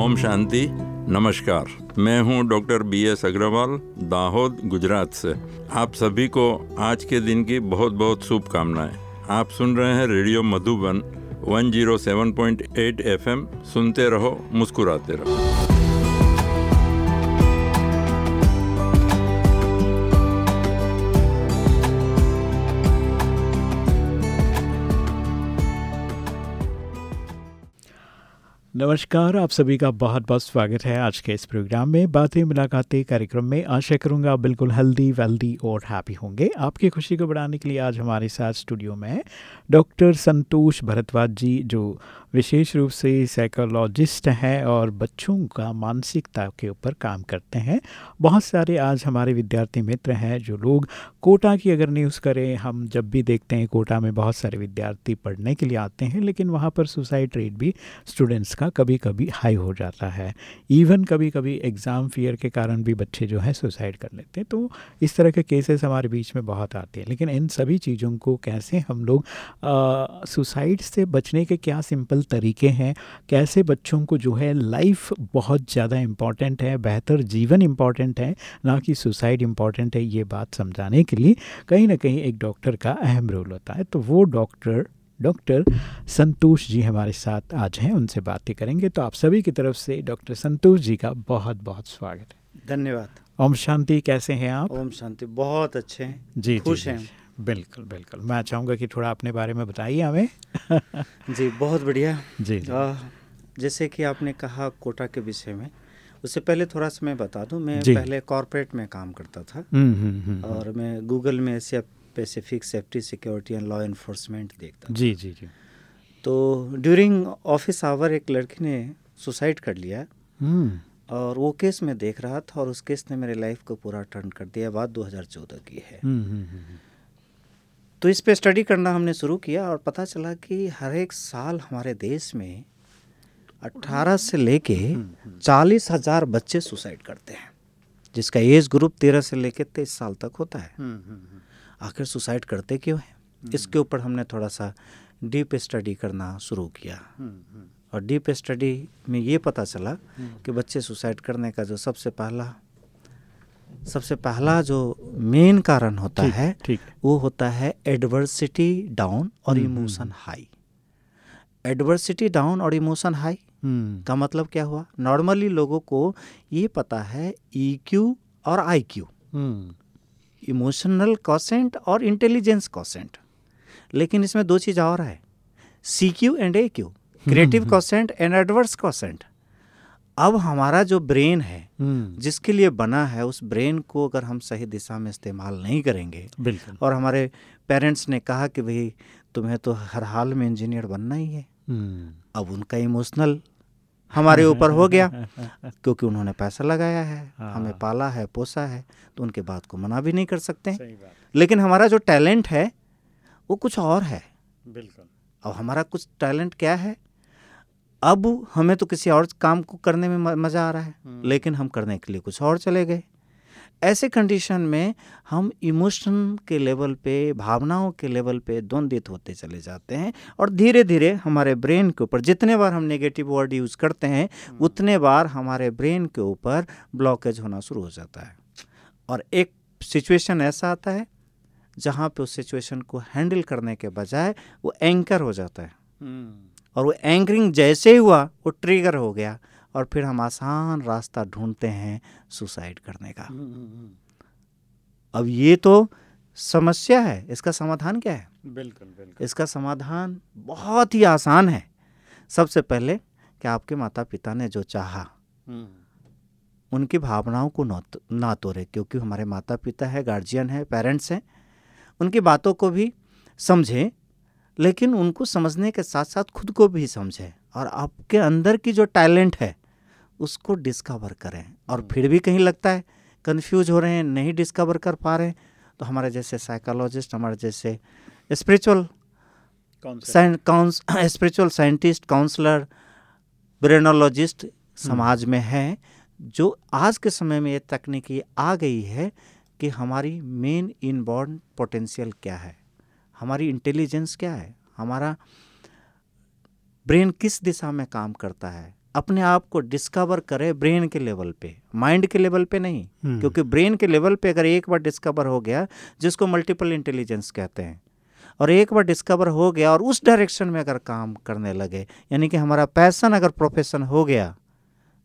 ओम शांति, नमस्कार। मैं हूँ doctor B S Agrawal, Dahod, Gujarat से। आप सभी को आज के दिन की बहुत बहुत शुभकामनाएँ। आप सुन रहे हैं रेडियो मधुबन 107.8 एफएम सुनते रहो, मुस्कुराते रहो। नमस्कार, आप सभी का बहुत बहुत स्वागत है आज के इस प्रोग्राम में। बातें मुलाकातें कार्यक्रम में आशा करूँगा बिल्कुल हेल्दी वेल्दी और हैप्पी होंगे। आपकी खुशी को बढ़ाने के लिए आज हमारे साथ स्टूडियो में डॉक्टर संतोष भरद्वाज जी, जो विशेष रूप से साइकोलॉजिस्ट हैं और बच्चों का मानसिकता के ऊपर काम करते हैं। बहुत सारे आज हमारे विद्यार्थी मित्र हैं जो लोग कोटा की अगर न्यूज़ करें, हम जब भी देखते हैं कोटा में बहुत सारे विद्यार्थी पढ़ने के लिए आते हैं, लेकिन वहाँ पर सुसाइड रेट भी स्टूडेंट्स का कभी कभी हाई हो जाता है। इवन कभी कभी एग्ज़ाम फियर के कारण भी बच्चे जो है सुसाइड कर लेते हैं। तो इस तरह के केसेस हमारे बीच में बहुत आते हैं। लेकिन इन सभी चीज़ों को कैसे हम लोग सुसाइड से बचने के क्या सिंपल सिंपल तरीके हैं कैसे बच्चों को जो है लाइफ बहुत ज़्यादा इंपॉर्टेंट है बेहतर जीवन इंपॉर्टेंट है ना कि सुसाइड इंपॉर्टेंट है ये बात समझाने के लिए कहीं ना कहीं एक डॉक्टर का अहम रोल होता है। तो वो डॉक्टर डॉक्टर संतोष जी हमारे साथ आज हैं उनसे बातें करेंगे। तो आप सभी की तरफ़ से डॉक्टर संतोष जी का बहुत बहुत स्वागत है। धन्यवाद। ओम शांति कैसे हैं आप? ओम शांति बहुत अच्छे हैं जी खुश हैं। बिल्कुल बिल्कुल। मैं चाहूँगा कि थोड़ा अपने बारे में बताइए हमें। जी बहुत बढ़िया। जी, जी। आ, जैसे कि आपने कहा कोटा के विषय में उससे पहले थोड़ा सा मैं बता दूँ मैं पहले कॉरपोरेट में काम करता था। हम्म, हम्म, हम्म, और मैं गूगल में Asia Pacific safety security and law enforcement देखता जी जी जी। तो ड्यूरिंग ऑफ़िस आवर एक लड़की ने सुसाइड कर लिया। और वो केस मैं देख रहा था और उस केस ने मेरे लाइफ को पूरा टर्न कर दिया बात 2014 की है। तो इस पे स्टडी करना हमने शुरू किया और पता चला कि हर एक साल हमारे देश में 18 से लेके चालीस हज़ार बच्चे सुसाइड करते हैं जिसका एज ग्रुप तेरह से लेके तेईस साल तक होता है। आखिर सुसाइड करते क्यों है? इसके ऊपर हमने थोड़ा सा डीप स्टडी करना शुरू किया। और डीप स्टडी में ये पता चला कि बच्चे सुसाइड करने का जो सबसे पहला सबसे पहला जो मेन कारण होता ठीक, है ठीक। वो होता है एडवर्सिटी डाउन और इमोशन हम्म, हाई एडवर्सिटी डाउन और इमोशन हाई का मतलब क्या हुआ? नॉर्मली लोगों को ये पता है ई e क्यू और आई क्यू इमोशनल कॉसेंट और इंटेलिजेंस कॉसेंट लेकिन इसमें दो चीज़ और है। C Q and A Q creative quotient and adverse quotient अब हमारा जो ब्रेन है हम्म। जिसके लिए बना है उस ब्रेन को अगर हम सही दिशा में इस्तेमाल नहीं करेंगे बिल्कुल। और हमारे पेरेंट्स ने कहा कि भाई तुम्हें तो हर हाल में इंजीनियर बनना ही है। हम्म। अब उनका इमोशनल हमारे ऊपर हो गया क्योंकि उन्होंने पैसा लगाया है हाँ। हमें पाला है पोसा है तो उनके बात को मना भी नहीं कर सकते। लेकिन हमारा जो टैलेंट है वो कुछ और है। बिल्कुल। अब हमारा कुछ टैलेंट क्या है? अब हमें तो किसी और काम को करने में मज़ा आ रहा है हम्म। लेकिन हम करने के लिए कुछ और चले गए ऐसे कंडीशन में हम इमोशन के लेवल पे भावनाओं के लेवल पे द्वंद्वित होते चले जाते हैं और धीरे धीरे हमारे ब्रेन के ऊपर जितने बार हम नेगेटिव वर्ड यूज़ करते हैं हम्म। उतने बार हमारे ब्रेन के ऊपर ब्लॉकेज होना शुरू हो जाता है और एक सिचुएशन ऐसा आता है जहाँ पे उस सिचुएशन को हैंडल करने के बजाय वो एंकर हो जाता है हम्म। और वो एंकरिंग जैसे ही हुआ वो ट्रिगर हो गया और फिर हम आसान रास्ता ढूंढते हैं सुसाइड करने का। हम्म, हम्म, हम्म। अब ये तो समस्या है इसका समाधान क्या है? बिल्कुल बिल्कुल। इसका समाधान बहुत ही आसान है। सबसे पहले कि आपके माता पिता ने जो चाहा उनकी भावनाओं को ना तोड़े क्योंकि हमारे माता पिता है गार्जियन है पेरेंट्स हैं उनकी बातों को भी समझें लेकिन उनको समझने के साथ साथ खुद को भी समझें और आपके अंदर की जो टैलेंट है उसको डिस्कवर करें। और हम्म। फिर भी कहीं लगता है कंफ्यूज हो रहे हैं नहीं डिस्कवर कर पा रहे हैं तो हमारे जैसे साइकोलॉजिस्ट हमारे जैसे spiritual spiritual scientist counsellor brainologist समाज में हैं जो आज के समय में ये तकनीकी आ गई है कि हमारी मेन इनबॉर्न पोटेंशियल क्या है। हमारी इंटेलिजेंस क्या है? हमारा ब्रेन किस दिशा में काम करता है? अपने आप को डिस्कवर करे ब्रेन के लेवल पे। माइंड के लेवल पे नहीं हम्म। क्योंकि ब्रेन के लेवल पे अगर एक बार डिस्कवर हो गया जिसको मल्टीपल इंटेलिजेंस कहते हैं और एक बार डिस्कवर हो गया और उस डायरेक्शन में अगर काम करने लगे यानी कि हमारा पैसन अगर प्रोफेशन हो गया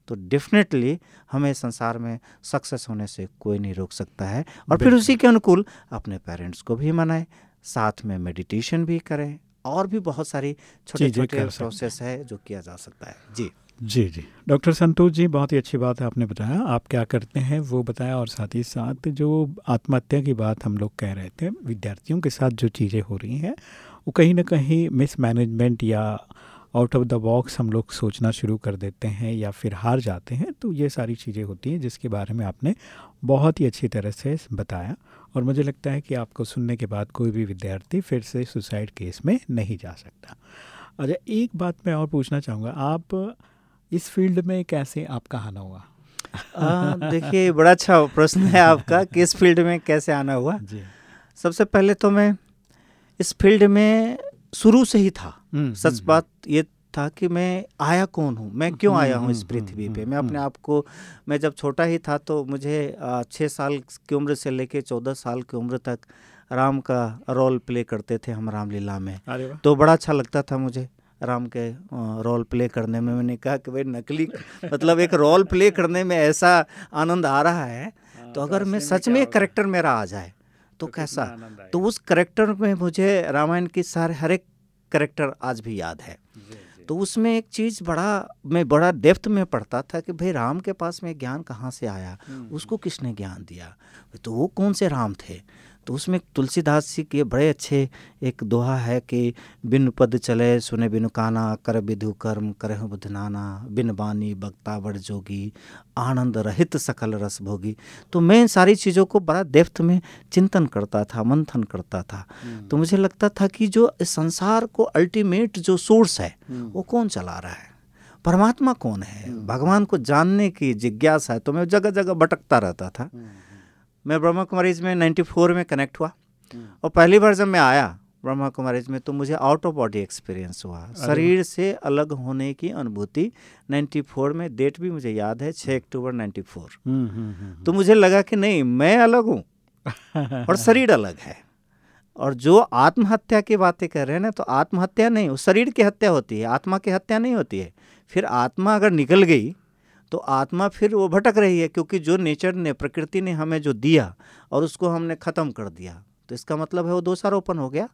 तो डेफिनेटली हमें संसार में सक्सेस होने से कोई नहीं रोक सकता है। और फिर उसी के अनुकूल अपने पेरेंट्स को भी मनाए। साथ में मेडिटेशन भी करें और भी बहुत सारी छोटे छोटे प्रोसेस है। जो किया जा सकता है। जी। जी जी। डॉक्टर संतोष जी बहुत ही अच्छी बात है आपने बताया। आप क्या करते हैं वो बताया और साथ ही साथ जो आत्महत्या की बात हम लोग कह रहे थे विद्यार्थियों के साथ जो चीज़ें हो रही हैं वो कहीं ना कहीं मिसमैनेजमेंट या आउट ऑफ़ द बॉक्स हम लोग सोचना शुरू कर देते हैं या फिर हार जाते हैं तो ये सारी चीज़ें होती हैं जिसके बारे में आपने बहुत ही अच्छी तरह से बताया। और मुझे लगता है कि आपको सुनने के बाद कोई भी विद्यार्थी फिर से सुसाइड केस में नहीं जा सकता। अच्छा एक बात मैं और पूछना चाहूँगा। आप इस फ़ील्ड में कैसे आपका आना हुआ? देखिए बड़ा अच्छा प्रश्न है आपका कि इस फ़ील्ड में कैसे आना हुआ। जी। सबसे पहले तो मैं इस फ़ील्ड में शुरू से ही था। हम्म, सच हम्म, बात ये था कि मैं आया कौन हूँ? मैं क्यों आया हूँ इस हम्म, पृथ्वी पे? मैं अपने आप को मैं जब छोटा ही था तो मुझे छः साल की उम्र से लेके चौदह साल की उम्र तक राम का रोल प्ले करते थे हम रामलीला में। तो बड़ा अच्छा लगता था मुझे राम के रोल प्ले करने में। मैंने कहा कि भाई नकली मतलब एक रोल प्ले करने में ऐसा आनंद आ रहा है हाँ, तो अगर मैं सच में एक करेक्टर मेरा आ जाए तो, तो कैसा? तो उस करेक्टर में मुझे रामायण की सारे हर एक करेक्टर आज भी याद है। तो उसमें एक चीज़ बड़ा मैं बड़ा डेप्थ में पढ़ता था कि भाई राम के पास में ज्ञान कहाँ से आया? हम्म, उसको। किसने ज्ञान दिया? तो वो कौन से राम थे? तो उसमें तुलसीदास जी के बड़े अच्छे एक दोहा है कि बिन पद चले सुने बिन काना कर विधु कर्म करे बुध नाना बिन बानी बक्ता बड़ जोगी आनंद रहित सकल रस भोगी तो मैं इन सारी चीज़ों को बड़ा डेप्थ में चिंतन करता था मंथन करता था हम्म। तो मुझे लगता था कि जो संसार को अल्टीमेट जो सोर्स है हम्म। वो कौन चला रहा है परमात्मा कौन है हम्म। भगवान को जानने की जिज्ञासा है तो मैं जगह जगह भटकता रहता था मैं ब्रह्मा कुमारीज में 94 में कनेक्ट हुआ। हम्म। और पहली बार जब मैं आया ब्रह्मा कुमारीज में तो मुझे आउट ऑफ़ बॉडी एक्सपीरियंस हुआ। शरीर से अलग होने की अनुभूति 94 में डेट भी मुझे याद है 6 अक्टूबर 94 हम्म, हम्म, तो मुझे लगा कि नहीं मैं अलग हूँ और शरीर अलग है। और जो आत्महत्या की बातें कर रहे हैं ना तो आत्महत्या नहीं वो शरीर की हत्या होती है आत्मा की हत्या नहीं होती है। फिर आत्मा अगर निकल गई तो आत्मा फिर वो भटक रही है क्योंकि जो नेचर ने प्रकृति ने हमें जो दिया और उसको हमने ख़त्म कर दिया। तो इसका मतलब है वो दोषारोपण हो गया।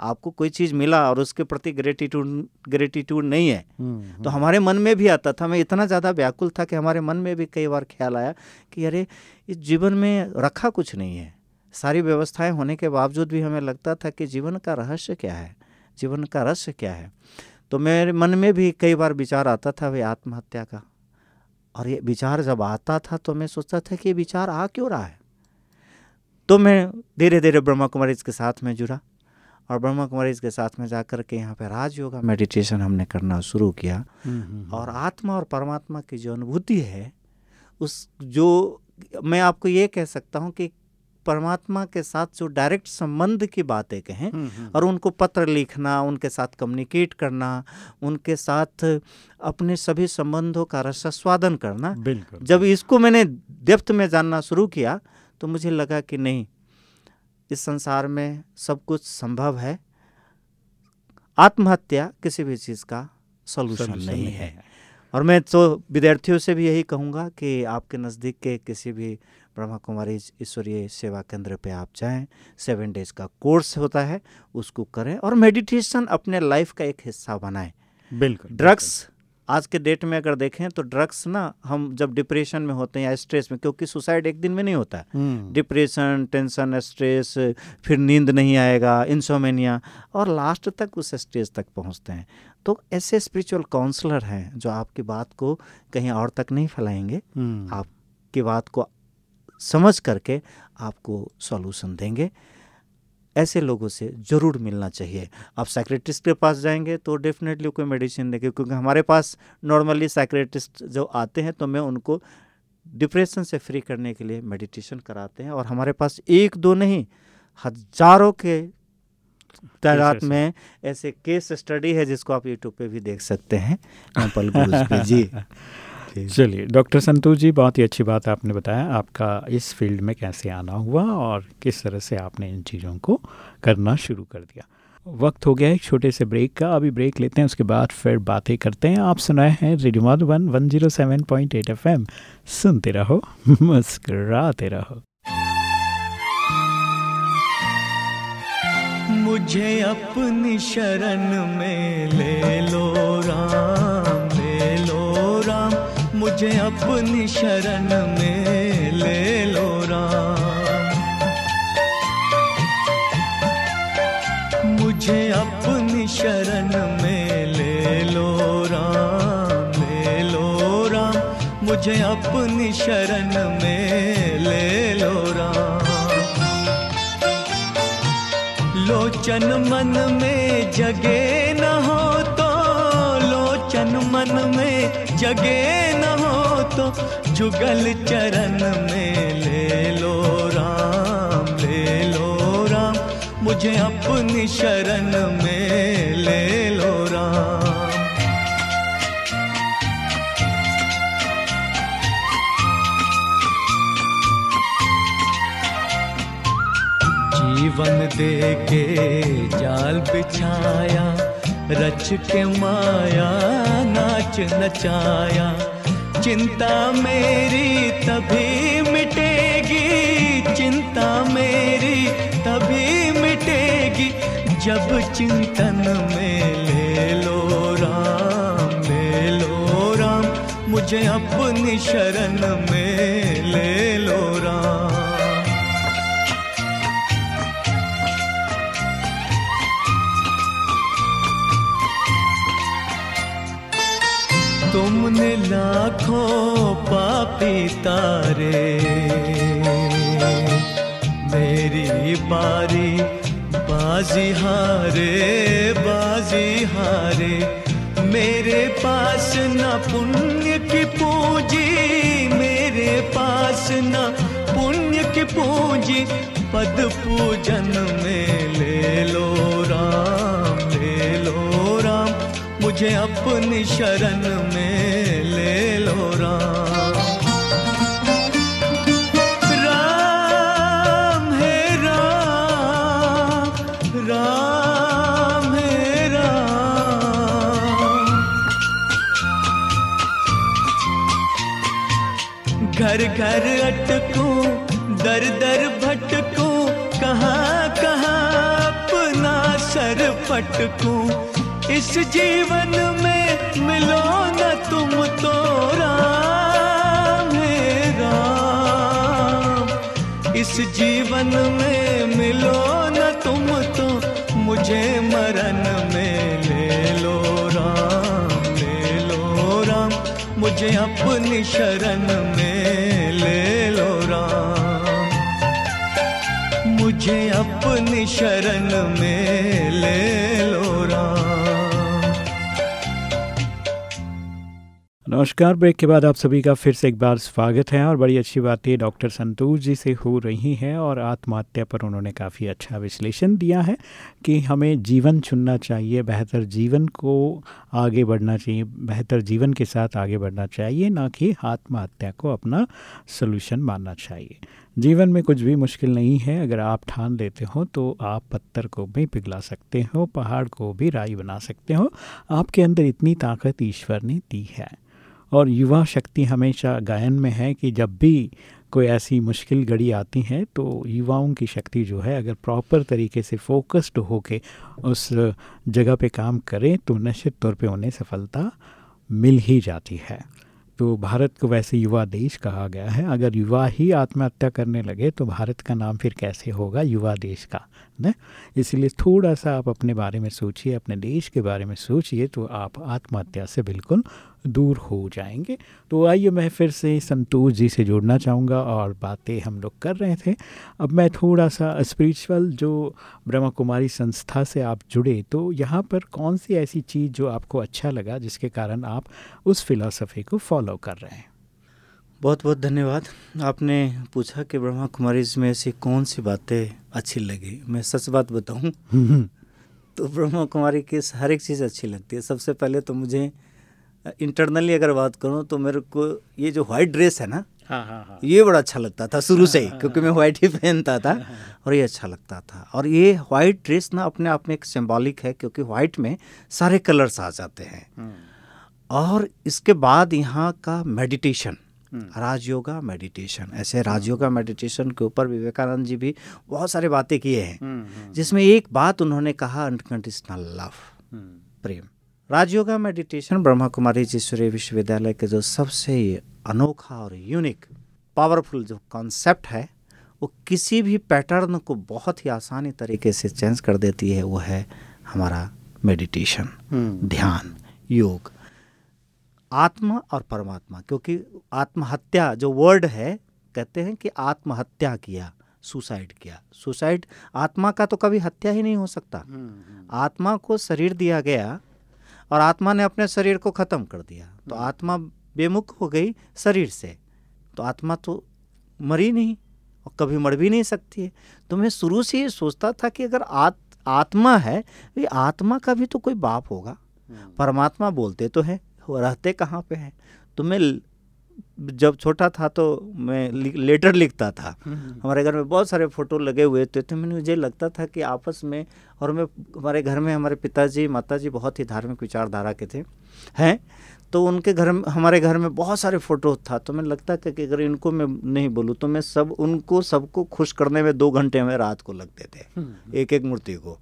आपको कोई चीज़ मिला और उसके प्रति ग्रेटिट्यूड ग्रेटिट्यूड नहीं है। हम्म, तो हम्म। हमारे मन में भी आता था। मैं इतना ज़्यादा व्याकुल था कि हमारे मन में भी कई बार ख्याल आया कि अरे इस जीवन में रखा कुछ नहीं है। सारी व्यवस्थाएँ होने के बावजूद भी हमें लगता था कि जीवन का रहस्य क्या है? जीवन का रहस्य क्या है? तो मेरे मन में भी कई बार विचार आता था भाई आत्महत्या का। और ये विचार जब आता था तो मैं सोचता था कि ये विचार आ क्यों रहा है तो मैं धीरे धीरे ब्रह्मा कुमारी के साथ में जुड़ा और ब्रह्मा कुमारी के साथ में जाकर के यहाँ पे राज योगा मेडिटेशन हमने करना शुरू किया हम्म, हम्म, हम्म। और आत्मा और परमात्मा की जो अनुभूति है उस जो मैं आपको ये कह सकता हूँ कि परमात्मा के साथ जो डायरेक्ट संबंध की बातें कहें हम्म, हम्म। और उनको पत्र लिखना उनके साथ कम्युनिकेट करना उनके साथ अपने सभी संबंधों का रसास्वादन करना। जब इसको मैंने डेप्थ में जानना शुरू किया तो मुझे लगा कि नहीं इस संसार में सब कुछ संभव है। आत्महत्या किसी भी चीज़ का सोल्यूशन नहीं है। और मैं तो विद्यार्थियों से भी यही कहूँगा कि आपके नज़दीक के किसी भी ब्रह्मा कुमारी ईश्वरीय सेवा केंद्र पे आप जाएँ सेवन डेज़ का कोर्स होता है उसको करें और मेडिटेशन अपने लाइफ का एक हिस्सा बनाएँ। बिल्कुल ड्रग्स आज के डेट में अगर देखें तो ड्रग्स ना हम जब डिप्रेशन में होते हैं या स्ट्रेस में क्योंकि सुसाइड एक दिन में नहीं होता। डिप्रेशन टेंशन स्ट्रेस फिर नींद नहीं आएगा इंसोमेनिया और लास्ट तक उस स्टेज तक पहुँचते हैं। तो ऐसे स्पिरिचुअल काउंसलर हैं जो आपकी बात को कहीं और तक नहीं फैलाएँगे। हम्म। आपकी बात को समझ करके आपको सॉल्यूशन देंगे। ऐसे लोगों से ज़रूर मिलना चाहिए। आप साइक्रेटिस्ट के पास जाएँगे तो डेफिनेटली कोई मेडिसिन देंगे क्योंकि हमारे पास नॉर्मली साइक्रेटिस्ट जो आते हैं तो मैं उनको डिप्रेशन से फ्री करने के लिए मेडिटेशन कराते हैं और हमारे पास एक दो नहीं हज़ारों के तादाद में ऐसे केस स्टडी है जिसको आप यूट्यूब पे भी देख सकते हैं। पल चलिए डॉक्टर संतोष जी बहुत ही अच्छी बात आपने बताया आपका इस फ़ील्ड में कैसे आना हुआ और किस तरह से आपने इन चीज़ों को करना शुरू कर दिया। वक्त हो गया एक छोटे से ब्रेक का अभी ब्रेक लेते हैं उसके बाद फिर बातें करते हैं। आप सुनाए हैं radio Madhuban one zero seven point eight F M सुनते रहो मुस्कराते रहो। मुझे अपनी शरण में ले लो राम। मुझे अपनी शरण में ले लो राम। मुझे अपनी शरण में ले लो राम, ले लो राम। मुझे अपनी शरण में ले लो राम। लोचन मन में जगे न हो तो लोचन मन में जगे न हो तो जुगल चरण में ले लो राम, ले लो राम। मुझे अपनी शरण में ले लो राम। जीवन दे के जाल बिछाया, रच के माया नाच नचाया चिंता मेरी तभी मिटेगी। चिंता मेरी तभी मिटेगी। जब चिंतन में ले लो राम, ले लो राम। मुझे अपनी शरण में ले लो राम। तुमने लाखों पापी तारे, मेरी बारी बाजी हारे बाजी हारे। मेरे पास न पुण्य की पूंजी, मेरे पास न पुण्य की पूंजी, पद पूजन में ले लो। मुझे अपनी शरण में ले लो राम। राम है राम राम है राम। घर घर अटकू, दर दर भटकू, कहाँ कहाँ अपना सर पटकूं इस जीवन में मिलो न तुम तो राम राम। इस जीवन में मिलो न तुम तो मुझे मरण में ले लो राम, ले लो राम। मुझे अपनी शरण में ले लो राम। मुझे अपनी शरण में ले नमस्कार, ब्रेक के बाद आप सभी का फिर से एक बार स्वागत है और बड़ी अच्छी बात ये, डॉक्टर संतोष जी से हो रही है और आत्महत्या पर उन्होंने काफ़ी अच्छा विश्लेषण दिया है कि हमें जीवन चुनना चाहिए, बेहतर जीवन को आगे बढ़ना चाहिए, बेहतर जीवन के साथ आगे बढ़ना चाहिए, ना कि आत्महत्या को अपना सोल्यूशन मानना चाहिए। जीवन में कुछ भी मुश्किल नहीं है, अगर आप ठान लेते हो तो आप पत्थर को भी पिघला सकते हो, पहाड़ को भी राई बना सकते हो, आपके अंदर इतनी ताकत ईश्वर ने दी है। और युवा शक्ति हमेशा गायन में है कि जब भी कोई ऐसी मुश्किल घड़ी आती है तो युवाओं की शक्ति जो है, अगर प्रॉपर तरीके से फोकस्ड होके उस जगह पे काम करें तो निश्चित तौर पे उन्हें सफलता मिल ही जाती है। तो भारत को वैसे युवा देश कहा गया है। अगर युवा ही आत्महत्या करने लगे तो भारत का नाम फिर कैसे होगा? युवा देश का, न? इसलिए थोड़ा सा आप अपने बारे में सोचिए, अपने देश के बारे में सोचिए तो आप आत्महत्या से बिल्कुल दूर हो जाएँगे। तो आइए मैं फिर से संतोष जी से जुड़ना चाहूँगा और बातें हम लोग कर रहे थे। अब मैं थोड़ा सा स्पिरिचुअल जो ब्रह्मा कुमारी संस्था से आप जुड़े तो यहाँ पर कौन सी ऐसी चीज़ जो आपको अच्छा लगा जिसके कारण आप उस फिलासफ़ी को फॉलो कर रहे हैं? बहुत बहुत धन्यवाद। आपने पूछा कि ब्रह्मा कुमारी में ऐसी कौन सी बातें अच्छी लगी। मैं सच बात बताऊँ तो ब्रह्मा कुमारी की हर एक चीज़ अच्छी लगती है। सबसे पहले तो मुझे इंटरनली अगर बात करूँ तो मेरे को ये जो व्हाइट ड्रेस है ना हाँ हाँ हाँ। ये बड़ा अच्छा लगता था शुरू से ही क्योंकि मैं व्हाइट ही पहनता था और ये अच्छा लगता था। और ये व्हाइट ड्रेस ना अपने आप में एक सिंबॉलिक है क्योंकि व्हाइट में सारे कलर्स आ जाते हैं। हम्म। और इसके बाद यहाँ का मेडिटेशन हम्म। राजयोगा मेडिटेशन ऐसे राजयोगा मेडिटेशन के ऊपर विवेकानंद जी भी बहुत सारे बातें किए हैं हम्म, जिसमें एक बात उन्होंने कहा अनकंडीशनल लव प्रेम। राजयोगा मेडिटेशन ब्रह्मा कुमारी जीश्वरी विश्वविद्यालय के जो सबसे अनोखा और यूनिक पावरफुल जो कॉन्सेप्ट है वो किसी भी पैटर्न को बहुत ही आसानी तरीके से चेंज कर देती है वो है हमारा मेडिटेशन। ध्यान योग आत्मा और परमात्मा क्योंकि आत्महत्या जो वर्ड है कहते हैं कि आत्महत्या किया सुसाइड किया सुसाइड आत्मा का तो कभी हत्या ही नहीं हो सकता। आत्मा को शरीर दिया गया और आत्मा ने अपने शरीर को ख़त्म कर दिया। तो आत्मा बेमुख हो गई शरीर से। तो आत्मा तो मरी नहीं और कभी मर भी नहीं सकती है। तो मैं शुरू से ये सोचता था कि अगर आत, आत्मा है ये आत्मा का भी तो कोई बाप होगा। हम्म। परमात्मा बोलते तो है वो रहते कहाँ पे हैं? तो मैं जब छोटा था तो मैं लेटर लिखता था। हम्म, हम्म। हमारे घर में बहुत सारे फ़ोटो लगे हुए थे तो मैंने मुझे लगता था कि आपस में और मैं हमारे घर में हमारे पिताजी माताजी बहुत ही धार्मिक विचारधारा के थे हैं। तो उनके घर में हमारे घर में बहुत सारे फ़ोटो था तो मैं लगता था कि अगर इनको मैं नहीं बोलूँ तो मैं सब उनको सबको खुश करने में दो घंटे में रात को लगते थे हम्म। एक एक मूर्ति को।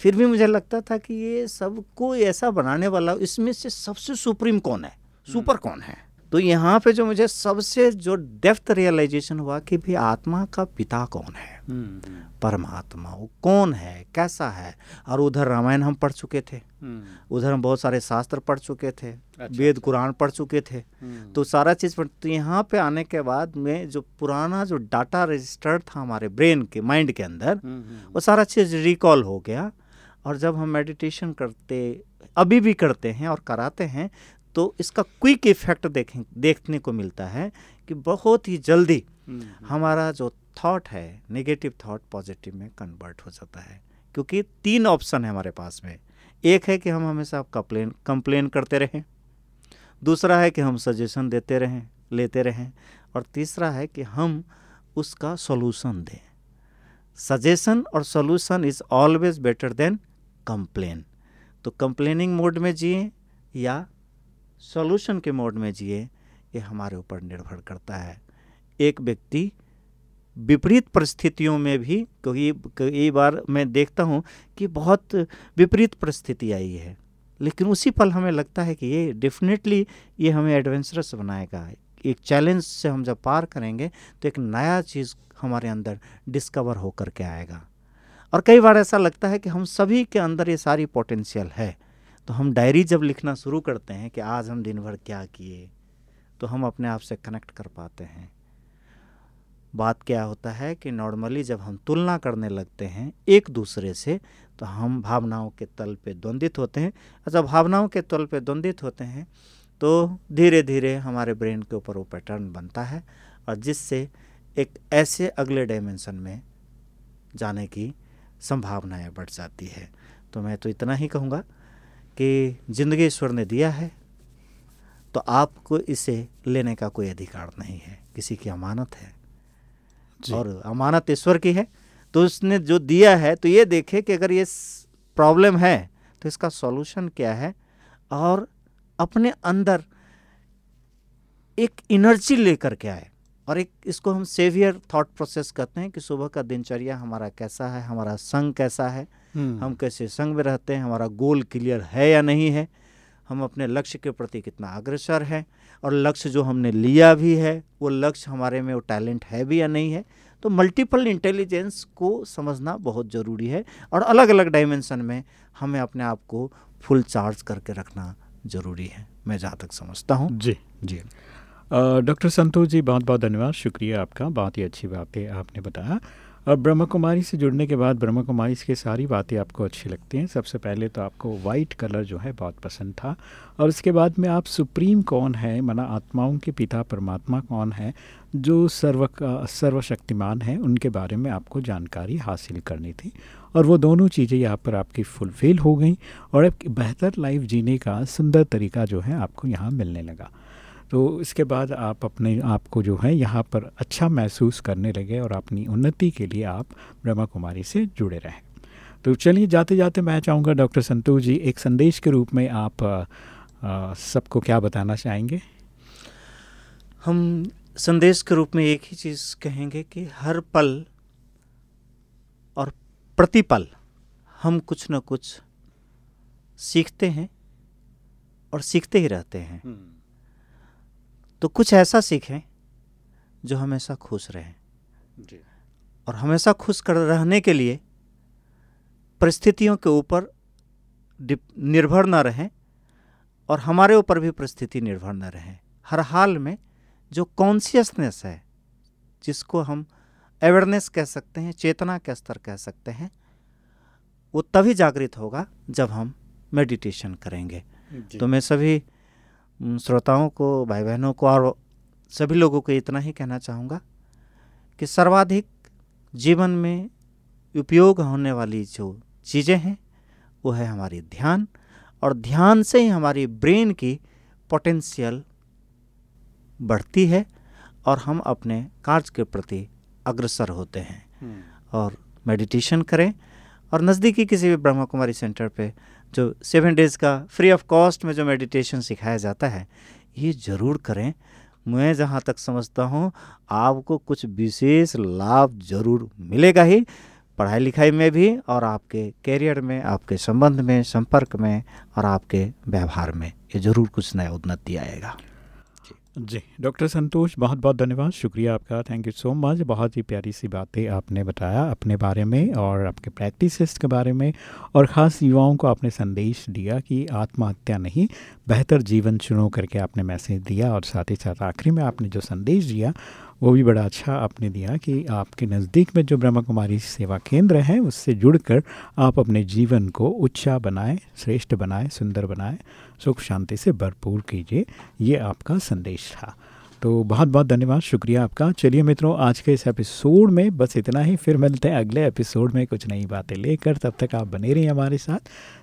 फिर भी मुझे लगता था कि ये सबको ऐसा बनाने वाला इसमें से सबसे सुप्रीम कौन है? सुपर कौन है? तो यहाँ पे जो मुझे सबसे जो डेप्थ रियलाइजेशन हुआ कि भी आत्मा का पिता कौन है? हम्म, हम्म। परमात्मा वो कौन है? कैसा है? और उधर रामायण हम पढ़ चुके थे। हम्म। उधर हम बहुत सारे शास्त्र पढ़ चुके थे। अच्छा, वेद अच्छा। कुरान पढ़ चुके थे। तो सारा चीज़ पढ़ तो यहाँ पे आने के बाद में जो पुराना जो डाटा रजिस्टर्ड था हमारे ब्रेन के माइंड के अंदर वो सारा चीज़ रिकॉल हो गया। और जब हम मेडिटेशन करते अभी भी करते हैं और कराते हैं तो इसका क्विक इफ़ेक्ट देखें देखने को मिलता है कि बहुत ही जल्दी हम्म। हमारा जो थॉट है नेगेटिव थॉट पॉजिटिव में कन्वर्ट हो जाता है। क्योंकि तीन ऑप्शन है हमारे पास में। एक है कि हम हमेशा कंप्लेन कंप्लेन करते रहें। दूसरा है कि हम सजेशन देते रहें लेते रहें। और तीसरा है कि हम उसका सॉल्यूशन दें। सजेशन और solution is always better than complain तो कंप्लेनिंग मोड में जिए या सॉल्यूशन के मोड में जिए, ये हमारे ऊपर निर्भर करता है। एक व्यक्ति विपरीत परिस्थितियों में भी क्योंकि कई बार मैं देखता हूँ कि बहुत विपरीत परिस्थिति आई है, लेकिन उसी पल हमें लगता है कि ये डेफिनेटली ये हमें एडवेंचरस बनाएगा। एक चैलेंज से हम जब पार करेंगे तो एक नया चीज़ हमारे अंदर डिस्कवर होकर के आएगा। और कई बार ऐसा लगता है कि हम सभी के अंदर ये सारी पोटेंशियल है। तो हम डायरी जब लिखना शुरू करते हैं कि आज हम दिन भर क्या किए तो हम अपने आप से कनेक्ट कर पाते हैं। बात क्या होता है कि नॉर्मली जब हम तुलना करने लगते हैं एक दूसरे से तो हम भावनाओं के तल पे द्वंद्वित होते हैं। अच्छा भावनाओं के तल पे द्वंद्वित होते हैं तो धीरे धीरे हमारे ब्रेन के ऊपर वो पैटर्न बनता है और जिससे एक ऐसे अगले डायमेंशन में जाने की संभावनाएँ बढ़ जाती है। तो मैं तो इतना ही कहूँगा। कि ज़िंदगी ईश्वर ने दिया है तो आपको इसे लेने का कोई अधिकार नहीं है किसी की अमानत है। और अमानत ईश्वर की है तो उसने जो दिया है तो ये देखे कि अगर ये प्रॉब्लम है तो इसका सॉल्यूशन क्या है? और अपने अंदर एक एनर्जी लेकर के आए। और एक इसको हम सेवियर थॉट प्रोसेस कहते हैं कि सुबह का दिनचर्या हमारा कैसा है हमारा संग कैसा है। हम कैसे संग में रहते हैं हमारा गोल क्लियर है या नहीं है हम अपने लक्ष्य के प्रति कितना अग्रसर है और लक्ष्य जो हमने लिया भी है वो लक्ष्य हमारे में वो टैलेंट है भी या नहीं है तो मल्टीपल इंटेलिजेंस को समझना बहुत ज़रूरी है और अलग अलग डायमेंशन में हमें अपने आप को फुल चार्ज करके रखना ज़रूरी है। मैं जहाँ तक समझता हूँ। जी। जी। डॉक्टर संतोष जी बहुत बहुत धन्यवाद। शुक्रिया आपका। बहुत ही अच्छी बातें आपने बताया। अब ब्रह्मा कुमारी से जुड़ने के बाद ब्रह्मा कुमारी की सारी बातें आपको अच्छी लगती हैं। सबसे पहले तो आपको वाइट कलर जो है बहुत पसंद था। और उसके बाद में आप सुप्रीम कौन है? मना आत्माओं के पिता परमात्मा कौन है? जो सर्व सर्वशक्तिमान है, उनके बारे में आपको जानकारी हासिल करनी थी। और वो दोनों चीज़ें यहाँ पर आपकी फुलफ़िल हो गई। और एक बेहतर लाइफ जीने का सुंदर तरीका जो है आपको यहाँ मिलने लगा। तो इसके बाद आप अपने आप को जो है यहाँ पर अच्छा महसूस करने लगे और अपनी उन्नति के लिए आप ब्रह्मा कुमारी से जुड़े रहें। तो चलिए जाते जाते मैं चाहूँगा डॉक्टर संतोष जी एक संदेश के रूप में आप सबको क्या बताना चाहेंगे? हम संदेश के रूप में एक ही चीज़ कहेंगे कि हर पल और प्रतिपल हम कुछ न कुछ सीखते हैं और सीखते ही रहते हैं। हम्म। तो कुछ ऐसा सीखें जो हमेशा खुश रहें। जी। और हमेशा खुश कर रहने के लिए परिस्थितियों के ऊपर निर्भर न रहें और हमारे ऊपर भी परिस्थिति निर्भर न रहें। हर हाल में जो कॉन्सियसनेस है जिसको हम अवेयरनेस कह सकते हैं चेतना के स्तर कह सकते हैं वो तभी जागृत होगा जब हम मेडिटेशन करेंगे। तो मैं सभी श्रोताओं को भाई बहनों को और सभी लोगों को इतना ही कहना चाहूँगा कि सर्वाधिक जीवन में उपयोग होने वाली जो चीज़ें हैं वो है हमारी ध्यान और ध्यान से ही हमारी ब्रेन की पोटेंशियल बढ़ती है और हम अपने कार्य के प्रति अग्रसर होते हैं हम्म। और मेडिटेशन करें और नज़दीकी किसी भी ब्रह्मा कुमारी सेंटर पे जो सेवन डेज़ का फ्री ऑफ़ कॉस्ट में जो मेडिटेशन सिखाया जाता है, ये ज़रूर करें। मैं जहाँ तक समझता हूँ, आपको कुछ विशेष लाभ ज़रूर मिलेगा ही पढ़ाई लिखाई में भी और आपके कैरियर में, आपके संबंध में, संपर्क में और आपके व्यवहार में। ये ज़रूर कुछ नया उन्नति आएगा। जी, डॉक्टर संतोष, बहुत बहुत धन्यवाद। शुक्रिया आपका। थैंक यू सो मच बहुत ही प्यारी सी बातें आपने बताया अपने बारे में और आपके प्रैक्टिसेस के बारे में और ख़ास युवाओं को आपने संदेश दिया कि आत्महत्या नहीं, बेहतर जीवन चुनो करके आपने मैसेज दिया और साथ ही साथ आखिरी में आपने जो संदेश दिया, वो भी बड़ा अच्छा आपने दिया कि आपके नज़दीक में जो ब्रह्मा कुमारी सेवा केंद्र है, उससे जुड़कर आप अपने जीवन को उच्चा बनाएँ, श्रेष्ठ बनाएँ, सुंदर बनाएँ। सुख शांति से भरपूर कीजिए। ये आपका संदेश था। तो बहुत बहुत धन्यवाद। शुक्रिया आपका। चलिए मित्रों, आज के इस एपिसोड में बस इतना ही। फिर मिलते हैं अगले एपिसोड में कुछ नई बातें लेकर। तब तक आप बने रहिए हमारे साथ।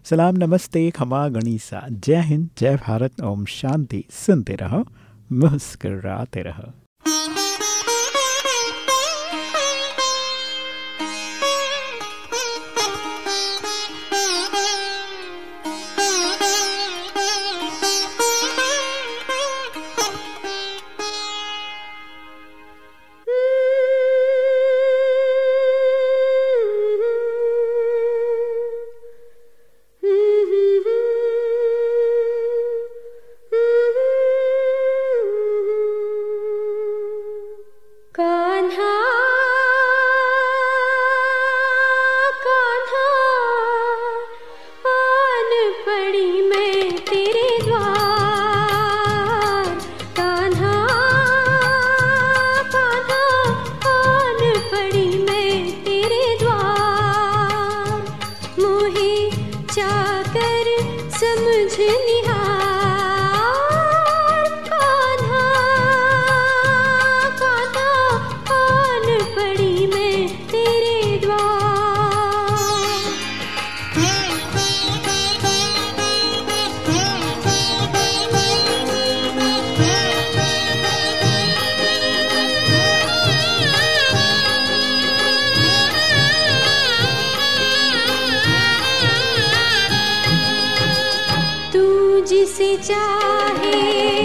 सलाम, नमस्ते, खमा, गणिसा। जय हिंद, जय भारत। ओम शांति। सुनते रहो, मुस्कराते रहो। जिसे चाहे।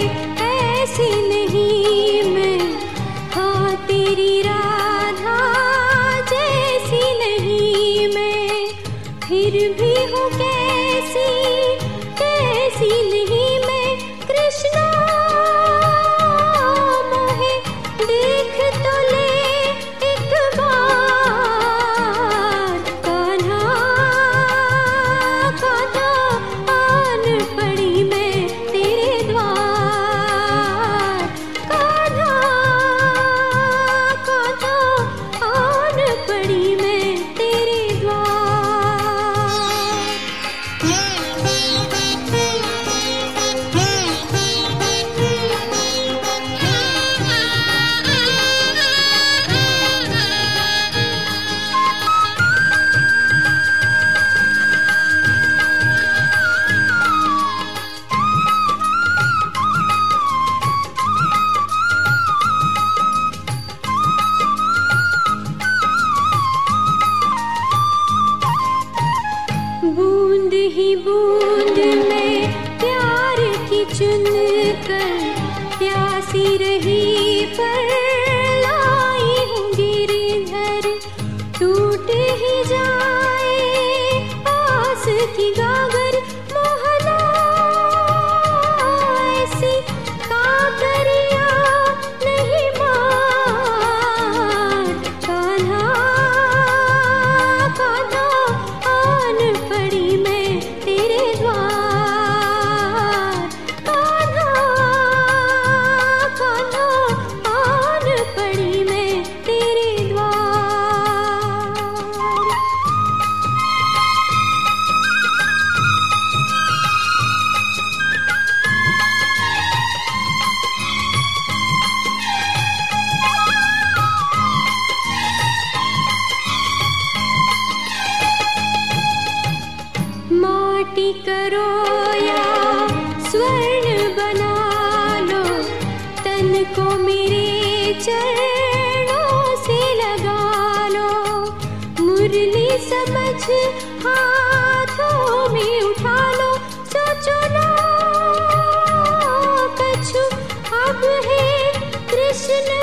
समझ